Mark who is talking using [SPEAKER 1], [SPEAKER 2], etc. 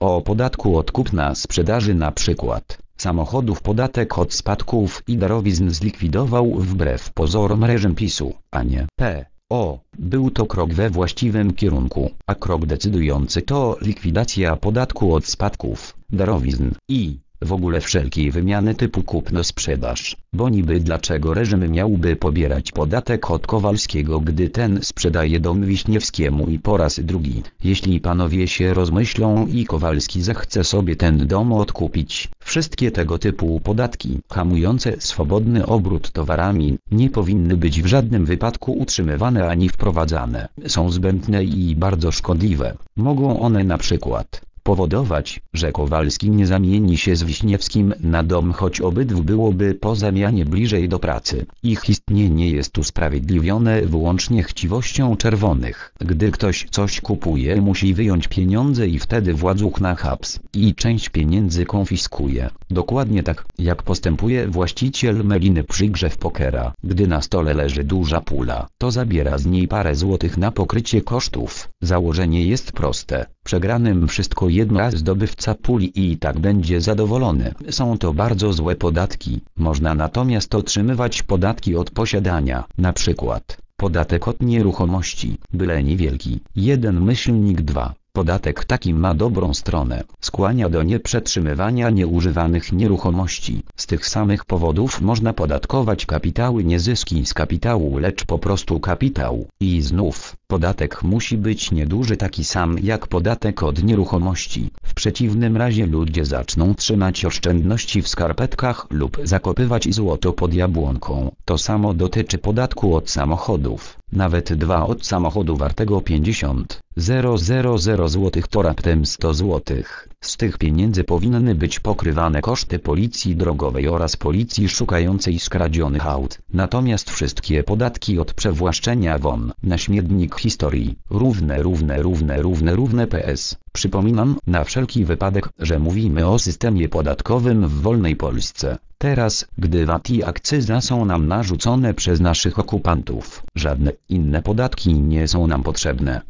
[SPEAKER 1] o podatku od kupna sprzedaży na przykład samochodów podatek od spadków i darowizn zlikwidował wbrew pozorom reżim PiSu, a nie P. O, był to krok we właściwym kierunku, a krok decydujący to likwidacja podatku od spadków, darowizn i w ogóle wszelkiej wymiany typu kupno-sprzedaż, bo niby dlaczego reżim miałby pobierać podatek od Kowalskiego gdy ten sprzedaje dom Wiśniewskiemu i po raz drugi, jeśli panowie się rozmyślą i Kowalski zechce sobie ten dom odkupić, wszystkie tego typu podatki hamujące swobodny obrót towarami nie powinny być w żadnym wypadku utrzymywane ani wprowadzane, są zbędne i bardzo szkodliwe, mogą one na przykład powodować, że Kowalski nie zamieni się z Wiśniewskim na dom choć obydwu byłoby po zamianie bliżej do pracy. Ich istnienie jest usprawiedliwione wyłącznie chciwością czerwonych. Gdy ktoś coś kupuje musi wyjąć pieniądze i wtedy władzuch na haps i część pieniędzy konfiskuje. Dokładnie tak, jak postępuje właściciel meliny przy grze w pokera. Gdy na stole leży duża pula, to zabiera z niej parę złotych na pokrycie kosztów. Założenie jest proste. Przegranym wszystko jedno a zdobywca puli i tak będzie zadowolony. Są to bardzo złe podatki. Można natomiast otrzymywać podatki od posiadania, na przykład podatek od nieruchomości, byle niewielki. 1 myślnik 2. Podatek taki ma dobrą stronę, skłania do nieprzetrzymywania nieużywanych nieruchomości. Z tych samych powodów można podatkować kapitały nie zyski z kapitału lecz po prostu kapitał. I znów, podatek musi być nieduży taki sam jak podatek od nieruchomości. W przeciwnym razie ludzie zaczną trzymać oszczędności w skarpetkach lub zakopywać złoto pod jabłonką. To samo dotyczy podatku od samochodów. Nawet dwa od samochodu wartego 50 000 zł to raptem 100 zł. Z tych pieniędzy powinny być pokrywane koszty policji drogowej oraz policji szukającej skradzionych aut. Natomiast wszystkie podatki od przewłaszczenia won na śmietnik historii, równe równe równe równe równe PS. Przypominam na wszelki wypadek, że mówimy o systemie podatkowym w wolnej Polsce. Teraz, gdy VAT i akcyza są nam narzucone przez naszych okupantów, żadne inne podatki nie są nam potrzebne.